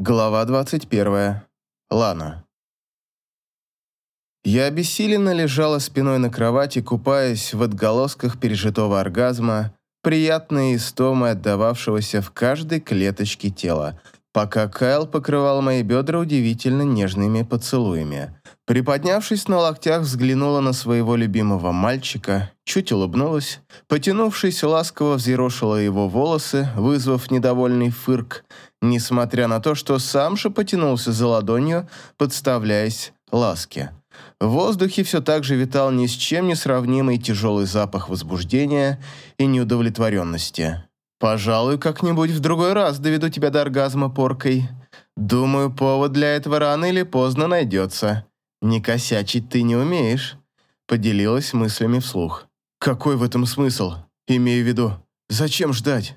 Глава 21. Лана. Я обессиленно лежала спиной на кровати, купаясь в отголосках пережитого оргазма, приятной истомой отдававшегося в каждой клеточке тела, пока Кайл покрывал мои бедра удивительно нежными поцелуями. Приподнявшись на локтях, взглянула на своего любимого мальчика, чуть улыбнулась, потянувшись, ласково взъерошила его волосы, вызвав недовольный фырк, несмотря на то, что сам же потянулся за ладонью, подставляясь ласке. В воздухе все так же витал ни с чем не сравнимый тяжелый запах возбуждения и неудовлетворенности. «Пожалуй, как-нибудь в другой раз доведу тебя до оргазма поркой. Думаю, повод для этого рано или поздно найдется. Не косячить ты не умеешь», — поделилась мыслями вслух. «Какой в этом смысл? Имею в виду, зачем ждать?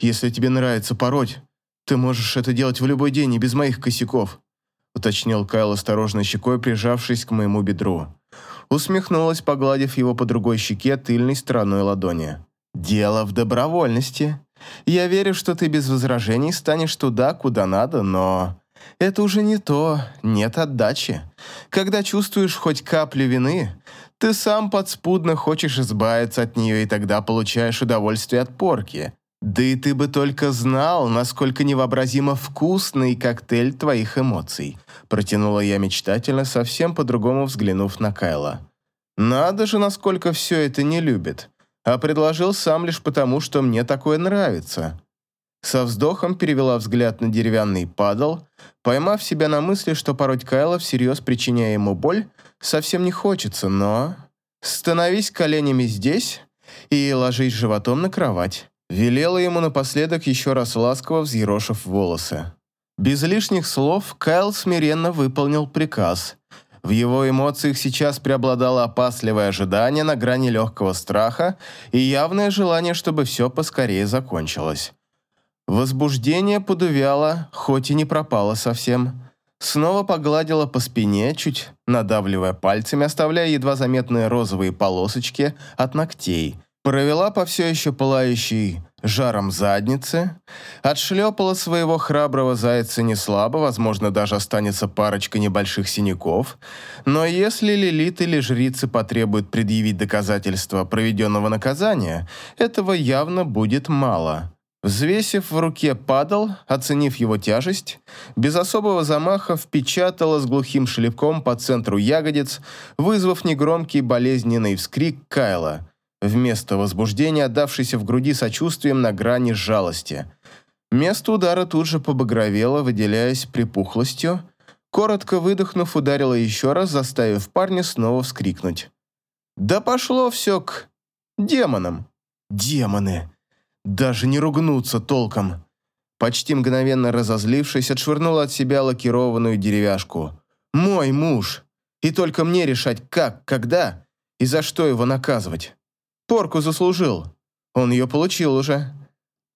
Если тебе нравится пороть, ты можешь это делать в любой день и без моих косяков», — уточнил Кайл осторожно щекой, прижавшись к моему бедру. Усмехнулась, погладив его по другой щеке тыльной стороной ладони. «Дело в добровольности. Я верю, что ты без возражений станешь туда, куда надо, но это уже не то, нет отдачи. Когда чувствуешь хоть каплю вины, ты сам подспудно хочешь избавиться от нее, и тогда получаешь удовольствие от порки. Да и ты бы только знал, насколько невообразимо вкусный коктейль твоих эмоций. Протянула я мечтательно, совсем по-другому взглянув на Кайла. Надо же, насколько все это не любит а предложил сам лишь потому, что мне такое нравится. Со вздохом перевела взгляд на деревянный падал, поймав себя на мысли, что пороть Кайла всерьез причиняя ему боль, совсем не хочется, но... Становись коленями здесь и ложись животом на кровать. Велела ему напоследок еще раз ласково взъерошив волосы. Без лишних слов Кайл смиренно выполнил приказ, в его эмоциях сейчас преобладало опасливое ожидание на грани легкого страха и явное желание, чтобы все поскорее закончилось. Возбуждение подувяло, хоть и не пропало совсем. Снова погладила по спине, чуть надавливая пальцами, оставляя едва заметные розовые полосочки от ногтей. Провела по все еще пылающей жаром задницы, отшлепала своего храброго зайца не слабо, возможно, даже останется парочка небольших синяков, но если Лилит или жрицы потребуют предъявить доказательства проведенного наказания, этого явно будет мало. Взвесив в руке падал, оценив его тяжесть, без особого замаха впечатала с глухим шлепком по центру ягодиц, вызвав негромкий болезненный вскрик Кайла – вместо возбуждения, отдавшийся в груди сочувствием на грани жалости. Место удара тут же побагровело, выделяясь припухлостью. Коротко выдохнув, ударила еще раз, заставив парня снова вскрикнуть. «Да пошло все к... демонам!» «Демоны!» Даже не ругнуться толком. Почти мгновенно разозлившись, отшвырнула от себя лакированную деревяшку. «Мой муж! И только мне решать, как, когда и за что его наказывать!» Порку заслужил. Он ее получил уже.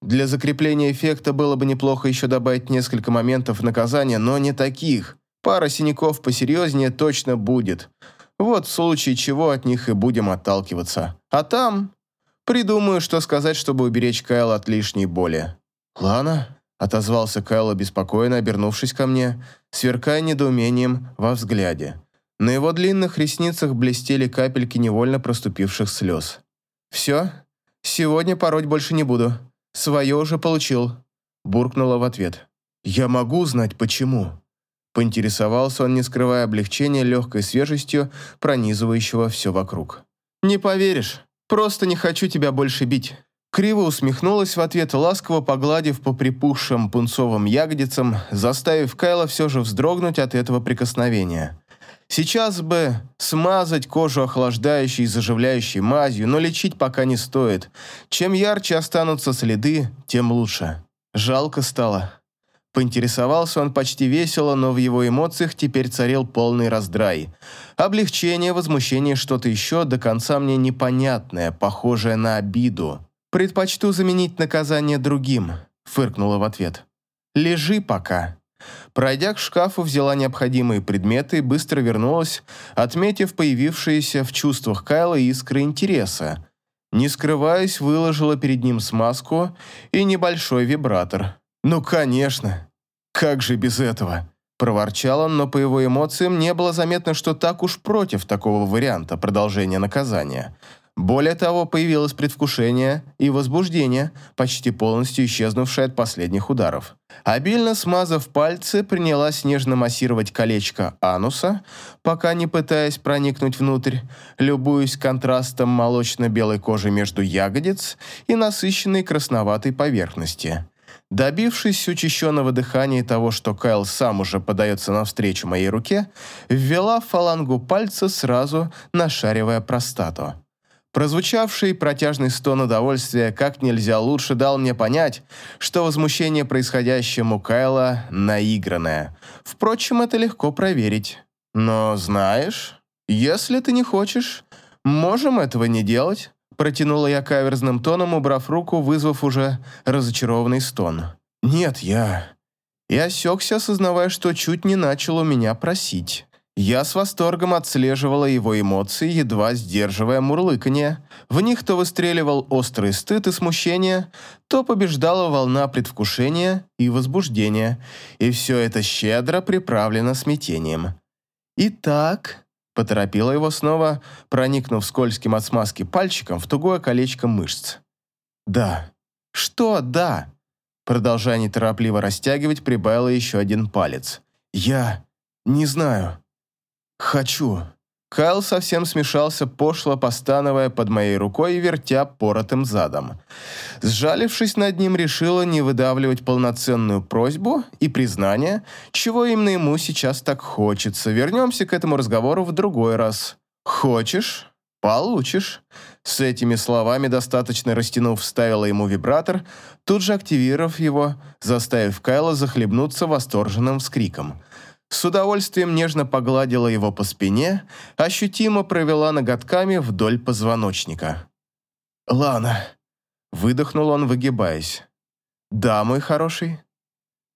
Для закрепления эффекта было бы неплохо еще добавить несколько моментов наказания, но не таких. Пара синяков посерьезнее точно будет. Вот в случае чего от них и будем отталкиваться. А там... Придумаю, что сказать, чтобы уберечь Кайла от лишней боли. «Лана?» – отозвался Кайл обеспокоенно, обернувшись ко мне, сверкая недоумением во взгляде. На его длинных ресницах блестели капельки невольно проступивших слез. «Все, сегодня пороть больше не буду. Свое уже получил», – буркнула в ответ. «Я могу знать, почему?» Поинтересовался он, не скрывая облегчения легкой свежестью, пронизывающего все вокруг. «Не поверишь, просто не хочу тебя больше бить». Криво усмехнулась в ответ, ласково погладив по припухшим пунцовым ягодицам, заставив Кайла все же вздрогнуть от этого прикосновения. Сейчас бы смазать кожу охлаждающей и заживляющей мазью, но лечить пока не стоит. Чем ярче останутся следы, тем лучше. Жалко стало. Поинтересовался он почти весело, но в его эмоциях теперь царил полный раздрай. Облегчение, возмущение, что-то еще до конца мне непонятное, похожее на обиду. «Предпочту заменить наказание другим», — фыркнула в ответ. «Лежи пока». Пройдя к шкафу, взяла необходимые предметы и быстро вернулась, отметив появившиеся в чувствах Кайла искры интереса. Не скрываясь, выложила перед ним смазку и небольшой вибратор. «Ну, конечно! «Как же без этого?» Проворчал он, но по его эмоциям не было заметно, что так уж против такого варианта продолжения наказания. Более того, появилось предвкушение и возбуждение, почти полностью исчезнувшее от последних ударов. Обильно смазав пальцы, принялась нежно массировать колечко ануса, пока не пытаясь проникнуть внутрь, любуясь контрастом молочно-белой кожи между ягодиц и насыщенной красноватой поверхности. Добившись учащенного дыхания и того, что Кайл сам уже подается навстречу моей руке, ввела фалангу пальца, сразу нашаривая простату. Прозвучавший протяжный стон удовольствия как нельзя лучше дал мне понять, что возмущение происходящему Кайла наигранное. Впрочем, это легко проверить. Но знаешь, если ты не хочешь, можем этого не делать. Протянула я каверзным тоном, убрав руку, вызвав уже разочарованный стон. «Нет, я...» Я осекся, осознавая, что чуть не начал у меня просить. Я с восторгом отслеживала его эмоции, едва сдерживая мурлыканье. В них то выстреливал острый стыд и смущение, то побеждала волна предвкушения и возбуждения, и все это щедро приправлено смятением. «Итак», Поторопила его снова, проникнув скользким от смазки пальчиком в тугое колечко мышц. «Да». «Что «да»?» Продолжая неторопливо растягивать, прибавила еще один палец. «Я не знаю. Хочу». Кайл совсем смешался, пошло постановая под моей рукой и вертя поротым задом. Сжалившись над ним, решила не выдавливать полноценную просьбу и признание, чего именно ему сейчас так хочется. Вернемся к этому разговору в другой раз. «Хочешь? Получишь». С этими словами, достаточно растянув, вставила ему вибратор, тут же активировав его, заставив Кайла захлебнуться восторженным вскриком – с удовольствием нежно погладила его по спине, ощутимо провела ноготками вдоль позвоночника. «Лана!» – выдохнул он, выгибаясь. «Да, мой хороший.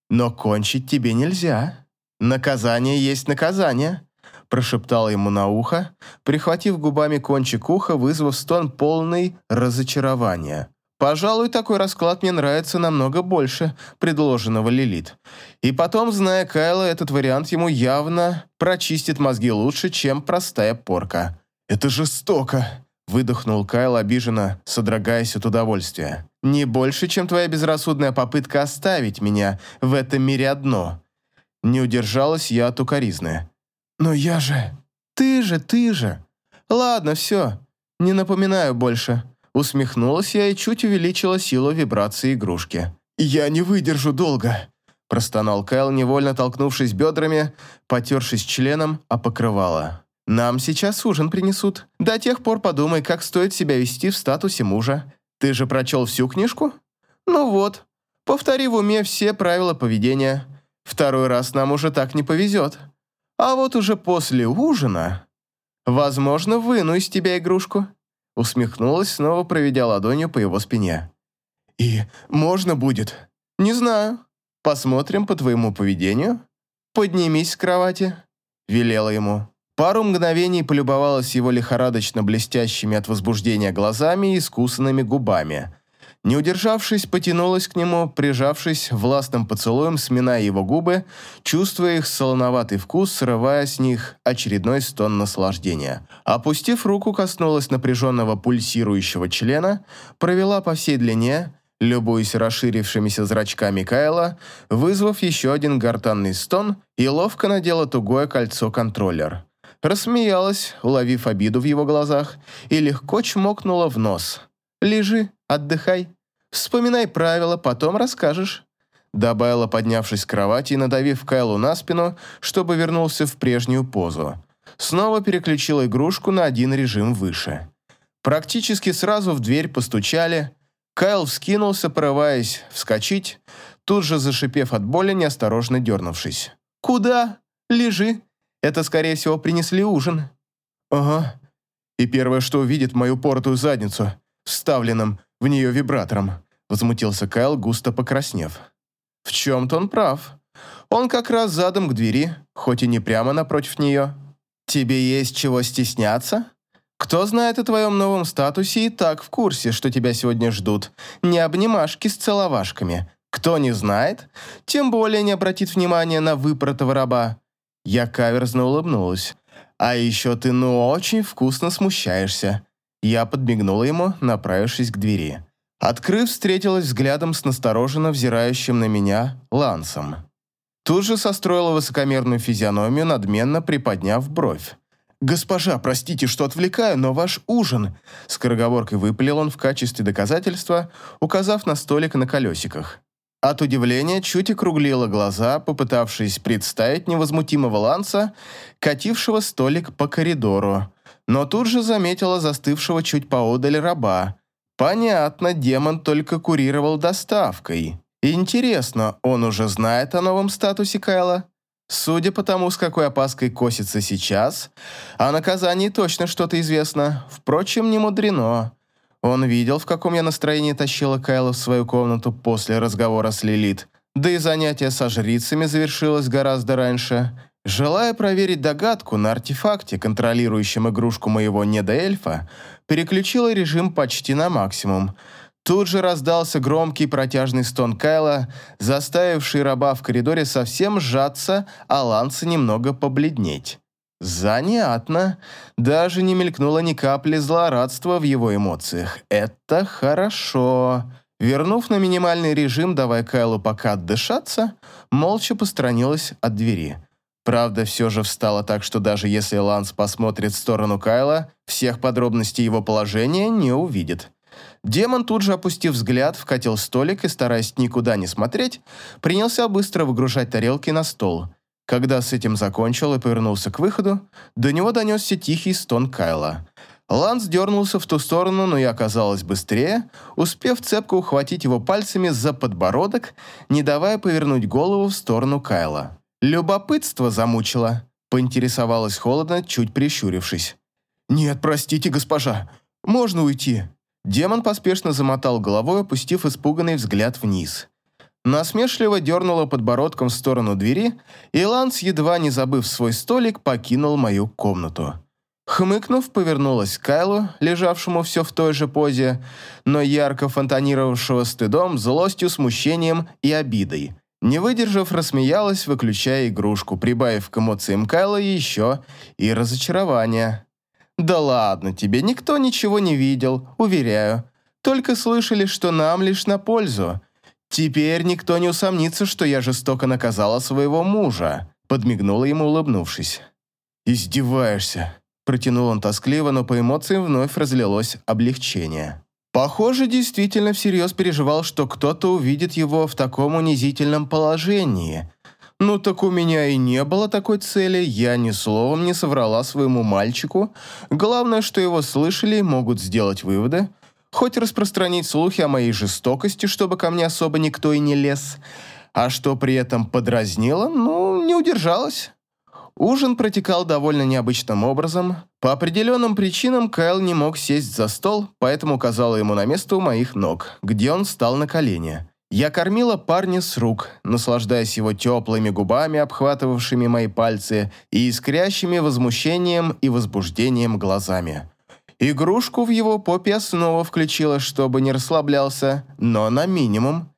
Но кончить тебе нельзя. Наказание есть наказание», – прошептал ему на ухо, прихватив губами кончик уха, вызвав стон полный разочарования. Пожалуй, такой расклад мне нравится намного больше предложенного Лилит. И потом, зная Кайла, этот вариант ему явно прочистит мозги лучше, чем простая порка. «Это жестоко!» – выдохнул Кайл обиженно, содрогаясь от удовольствия. «Не больше, чем твоя безрассудная попытка оставить меня в этом мире одно». Не удержалась я от укоризны. «Но я же...» «Ты же, ты же...» «Ладно, все, не напоминаю больше». Усмехнулась я и чуть увеличила силу вибрации игрушки. «Я не выдержу долго», – простонал Кайл, невольно толкнувшись бедрами, потершись членом о покрывало. «Нам сейчас ужин принесут. До тех пор подумай, как стоит себя вести в статусе мужа. Ты же прочел всю книжку? Ну вот, повтори в уме все правила поведения. Второй раз нам уже так не повезет. А вот уже после ужина, возможно, выну из тебя игрушку. Усмехнулась, снова проведя ладонью по его спине. «И можно будет?» «Не знаю. Посмотрим по твоему поведению. Поднимись с кровати», — велела ему. Пару мгновений полюбовалась его лихорадочно блестящими от возбуждения глазами и искусанными губами — не удержавшись, потянулась к нему, прижавшись властным поцелуем, сминая его губы, чувствуя их солоноватый вкус, срывая с них очередной стон наслаждения. Опустив руку, коснулась напряженного пульсирующего члена, провела по всей длине, любуясь расширившимися зрачками Кайла, вызвав еще один гортанный стон и ловко надела тугое кольцо-контроллер. Рассмеялась, уловив обиду в его глазах, и легко чмокнула в нос. «Лежи, Отдыхай. Вспоминай правила, потом расскажешь». Добавила, поднявшись с кровати и надавив Кайлу на спину, чтобы вернулся в прежнюю позу. Снова переключила игрушку на один режим выше. Практически сразу в дверь постучали. Кайл вскинулся, порываясь вскочить, тут же зашипев от боли, неосторожно дернувшись. «Куда? Лежи. Это, скорее всего, принесли ужин». «Ага. И первое, что увидит мою портую задницу, вставленным в нее вибратором», — возмутился Кайл, густо покраснев. «В чем-то он прав. Он как раз задом к двери, хоть и не прямо напротив нее. Тебе есть чего стесняться? Кто знает о твоем новом статусе и так в курсе, что тебя сегодня ждут. Не обнимашки с целовашками. Кто не знает, тем более не обратит внимания на выпоротого раба. Я каверзно улыбнулась. А еще ты ну очень вкусно смущаешься. Я подмигнула ему, направившись к двери. Открыв, встретилась взглядом с настороженно взирающим на меня Лансом. Тут же состроила высокомерную физиономию, надменно приподняв бровь. «Госпожа, простите, что отвлекаю, но ваш ужин...» Скороговоркой выпалил он в качестве доказательства, указав на столик на колесиках. От удивления чуть округлила глаза, попытавшись представить невозмутимого Ланса, катившего столик по коридору, но тут же заметила застывшего чуть поодаль раба. Понятно, демон только курировал доставкой. Интересно, он уже знает о новом статусе Кайла? Судя по тому, с какой опаской косится сейчас, о наказании точно что-то известно. Впрочем, не мудрено. Он видел, в каком я настроении тащила Кайла в свою комнату после разговора с Лилит. Да и занятие со жрицами завершилось гораздо раньше. Желая проверить догадку на артефакте, контролирующем игрушку моего недоэльфа, переключила режим почти на максимум – Тут же раздался громкий протяжный стон Кайла, заставивший раба в коридоре совсем сжаться, а Ланса немного побледнеть. Занятно. Даже не мелькнуло ни капли злорадства в его эмоциях. Это хорошо. Вернув на минимальный режим, давая Кайлу пока отдышаться, молча постранилась от двери. Правда, все же встала так, что даже если Ланс посмотрит в сторону Кайла, всех подробностей его положения не увидит. Демон, тут же опустив взгляд, вкатил столик и, стараясь никуда не смотреть, принялся быстро выгружать тарелки на стол. Когда с этим закончил и повернулся к выходу, до него донесся тихий стон Кайла. Ланс дернулся в ту сторону, но я оказалась быстрее, успев цепко ухватить его пальцами за подбородок, не давая повернуть голову в сторону Кайла. Любопытство замучило, поинтересовалась холодно, чуть прищурившись. «Нет, простите, госпожа, можно уйти?» Демон поспешно замотал головой, опустив испуганный взгляд вниз. Насмешливо дернула подбородком в сторону двери, и Ланс, едва не забыв свой столик, покинул мою комнату. Хмыкнув, повернулась к Кайлу, лежавшему все в той же позе, но ярко фонтанировавшего стыдом, злостью, смущением и обидой. Не выдержав, рассмеялась, выключая игрушку, прибавив к эмоциям Кайла еще и разочарование. «Да ладно тебе, никто ничего не видел, уверяю. Только слышали, что нам лишь на пользу. Теперь никто не усомнится, что я жестоко наказала своего мужа», подмигнула ему, улыбнувшись. «Издеваешься», протянул он тоскливо, но по эмоциям вновь разлилось облегчение. Похоже, действительно всерьез переживал, что кто-то увидит его в таком унизительном положении – «Ну так у меня и не было такой цели, я ни словом не соврала своему мальчику. Главное, что его слышали и могут сделать выводы. Хоть распространить слухи о моей жестокости, чтобы ко мне особо никто и не лез. А что при этом подразнило, ну, не удержалась». Ужин протекал довольно необычным образом. По определенным причинам Кайл не мог сесть за стол, поэтому указала ему на место у моих ног, где он встал на колени. Я кормила парня с рук, наслаждаясь его теплыми губами, обхватывавшими мои пальцы, и искрящими возмущением и возбуждением глазами. Игрушку в его попе снова включила, чтобы не расслаблялся, но на минимум.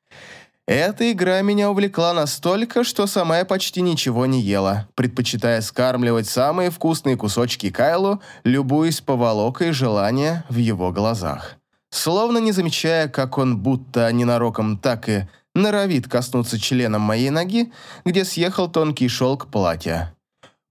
Эта игра меня увлекла настолько, что сама я почти ничего не ела, предпочитая скармливать самые вкусные кусочки Кайлу, любуясь поволокой желания в его глазах словно не замечая, как он будто ненароком так и норовит коснуться членом моей ноги, где съехал тонкий шелк платья.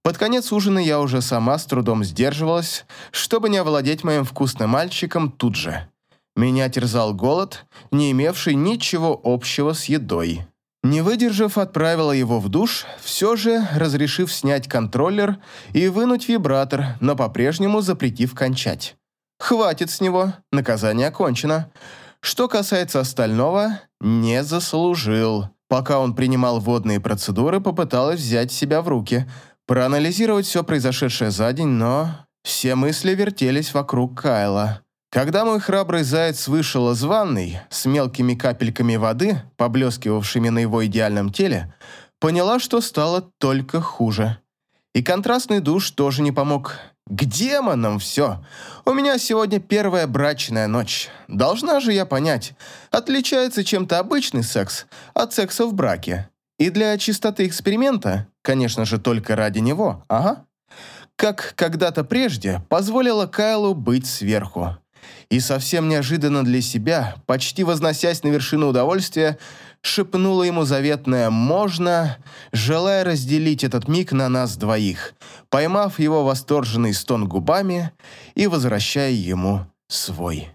Под конец ужина я уже сама с трудом сдерживалась, чтобы не овладеть моим вкусным мальчиком тут же. Меня терзал голод, не имевший ничего общего с едой. Не выдержав, отправила его в душ, все же разрешив снять контроллер и вынуть вибратор, но по-прежнему запретив кончать. Хватит с него, наказание окончено. Что касается остального, не заслужил. Пока он принимал водные процедуры, попыталась взять себя в руки, проанализировать все произошедшее за день, но все мысли вертелись вокруг Кайла. Когда мой храбрый заяц вышел из ванной с мелкими капельками воды, поблескивавшими на его идеальном теле, поняла, что стало только хуже. И контрастный душ тоже не помог. К демонам все. У меня сегодня первая брачная ночь. Должна же я понять, отличается чем-то обычный секс от секса в браке. И для чистоты эксперимента, конечно же, только ради него, ага. Как когда-то прежде позволила Кайлу быть сверху. И совсем неожиданно для себя, почти возносясь на вершину удовольствия, шепнула ему заветное «можно», желая разделить этот миг на нас двоих, поймав его восторженный стон губами и возвращая ему свой.